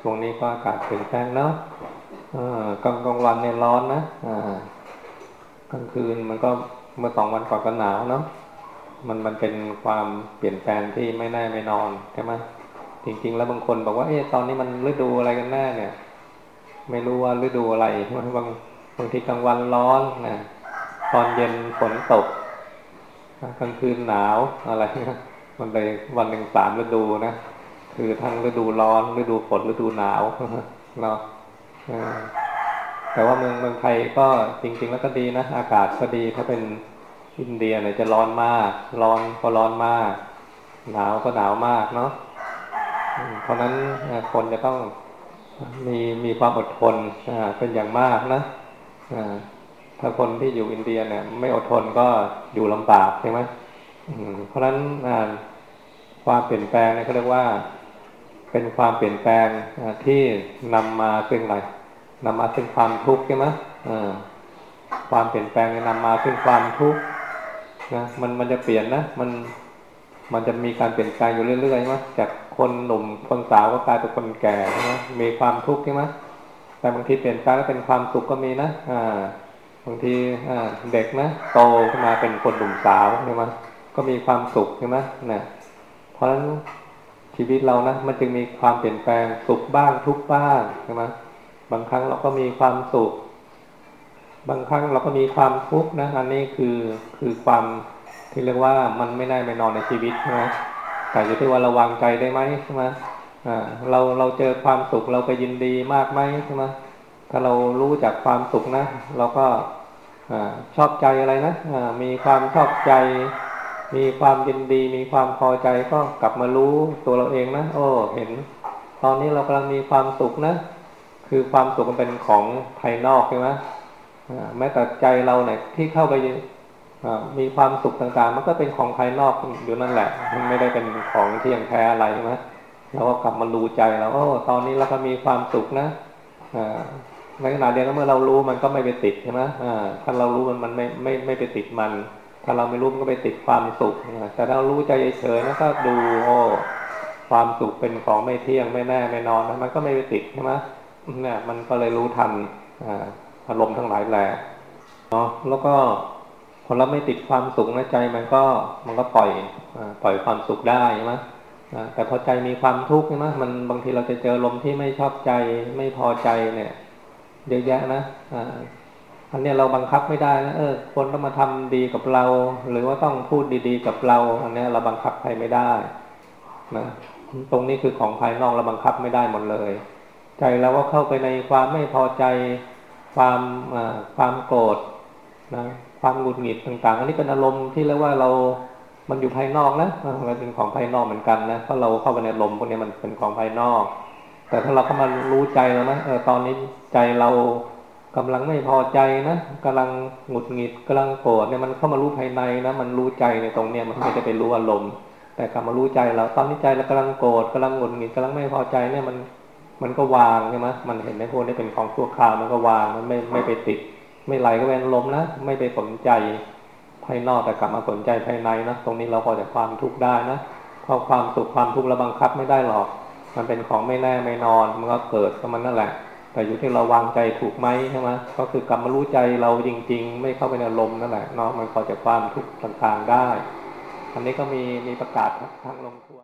ช่วงนี้ก็อากาศเปลี่ยนแปลงเนาะกลางกลางวันเนี่ยร้อนนะกลางคืนมันก็เมื่อสองวันก่อนก็หนาวเนาะมันมันเป็นความเปลี่ยนแปลงที่ไม่แน่ไม่นอนใช่ไหมจริง ๆ แล้วบางคนบอกว่าเอ๊ะตอนนี้มันฤดูอะไรกันแน่เนี่ย ไม่รู้ว่าฤดูอะไรบางบางทีกลางวันร้อนนะตอนเย็นฝนตกกลางคืนหนาวอะไรมันเลยวันหนึ่งสามฤดูนะ คือทั้งฤดูร้อนฤดูฝนฤดูหนาวเนาะแต่ว่าเมืองเมืองไทยก็จริง ๆ แล้วก็ดีนะอากาศก็ดีถ้าเป็นอินเดียเนี่ยจะร้อนมาก ร้อนก็ร้อนมาก หนาวก็หนาวมากเนาะเพราะนั้นคนจะต้องมีมีความอดทนเป็นอย่างมากนะถ้าคนที่อยู่อินเดียเนี่ย ไม่อดทนก็อยู่ลำบากใช่ไหมเพราะนั้นความเปลี่ยนแปลงเนี่ยเขาเรียกว่า เป็นความเปลี่ยนแปลงที่นำมาซึ่งอะไรนำมาซึ่งความทุกข์ใช่ไหมความเปลี่ยนแปลงนำมาซึ่งความทุกข์นะมันมันจะเปลี่ยนนะ มันมันจะมีการเปลี่ยนแปลงอยู่เรื่อยๆใช่ไหมจากคนหนุ่มคนสาวก็กลายเป็นคนแก่ใช่ไหมมีความทุกข์ใช่ไหมแต่บางทีเปลี่ยนแปลงแล้วเป็นความสุขก็มีนะอ่าบางทีเด็กนะโตขึ้นมาเป็นคนหนุ่มสาวใช่ไหมก็มีความสุขใช่ไหมนะเพราะฉะนั้น ชีวิตเรานะมันจึงมีความเปลี่ยนแปลงสุขบ้างทุกบ้างใช่ไหมบางครั้งเราก็มีความสุข บางครั้งเราก็มีความทุกข์นะอันนี้คือคือความที่เรียกว่ามันไม่ได้ไม่นอนในชีวิตใช่ไหมแต่อยู่ที่ว่าระวังใจได้ไหมใช่ไหมอ่าเราเราเจอความสุขเราไปยินดีมากไหมใช่ไหมถ้าเรารู้จากความสุขนะ เราก็อชอบใจอะไรนะมีความชอบใจ มีความยินดีมีความพอใจก็กลับมารู้ตัวเราเองนะโอ้เห็น ตอนนี้เรากำลังมีความสุขนะ คือความสุขมันเป็นของภายนอกใช่ไหมแม้แต่ใจเราเนี่ยที่เข้าไปมีความสุขต่างๆ มันก็เป็นของภายนอกอยู่นั่นแหละ มันไม่ได้เป็นของที่ยังแท้อะไรใช่ไหมเราก็กลับมารู้ใจเราโอ้ตอนนี้เราก็มีความสุขนะในขณะเดียวกันเมื่อเรารู้มันก็ไม่ไปติดใช่ไหมถ้าเรารู้มันมันไม่ไม่ไม่ไปติดมัน ถ้าเราไม่รู้มันก็ไปติดความสุข แต่ถ้าเรารู้ใจเฉยๆนะก็ดูโอ้ความสุขเป็นของไม่เที่ยงไม่แน่ไม่นอนมันก็ไม่ไปติดใช่ไหมเนี่ยมันก็เลยรู้ทันอารมณ์ทั้งหลายแหละเนาะแล้วก็พอเราไม่ติดความสุขในใจมันก็มันก็ปล่อยปล่อยความสุขได้ใช่ไหมแต่พอใจมีความทุกข์ใช่ไหมมันบางทีเราจะเจอลมที่ไม่ชอบใจไม่พอใจเนี่ยเยอะแยะนะ อันนี้เราบังคับไม่ได้นะเออคนต้องมาทำดีกับเรา หรือว่าต้องพูดดีๆกับเรา อันนี้เราบังคับใครไม่ได้นะตรงนี้คือของภายนอกเราบังคับไม่ได้หมดเลย ใจเราก็เข้าไปในความไม่พอใจความความโกรธนะความหงุดหงิดต่างๆ อันนี้เป็นอารมณ์ที่เรียกว่าเรา มันอยู่ภายนอกนะมันเป็นของภายนอกเหมือนกันนะเพราะเราเข้าไปในลมพวกนี้มันเป็นของภายนอก แต่ถ้าเราเข้ามารู้ใจแล้วนะเออตอนนี้ใจเรา กำลังไม่พอใจนะกำลังหงุดหงิดกำลังโกรธเนี่ยมันเข้ามารู้ภายในนะมันรู้ใจในตรงเนี้ยมันไม่ได้ไปรู้อารมณ์ แต่กลับมารู้ใจเราตอนนี้ใจเรากำลังโกรธกำลังหงุดหงิดกำลังไม่พอใจเนี่ยมันมันก็วางใช่ไหมมันเห็นในพวกนี้เป็นของชั่วคราวมันก็วางมันไม่ไม่ไปติด ไม่ไหลก็เป็นลมนะไม่ไปสนใจภายนอกแต่กลับมาสนใจภายในนะตรงนี้เราพอจะความทุกข์ได้นะเพราะความสุขความทุกข์เราบังคับไม่ได้หรอก มันเป็นของไม่แน่ไม่นอนมันก็เกิดก็มันนั่นแหละ แต่อยู่ที่เราวางใจถูกไหมใช่ไหมก็คือกลับมารู้ใจเราจริง ๆ ไม่เข้าไปในลมนั่นแหละเนาะมันพอจะความทุกข์ต่างๆได้ อันนี้ก็มีมีประกาศทางลงทัว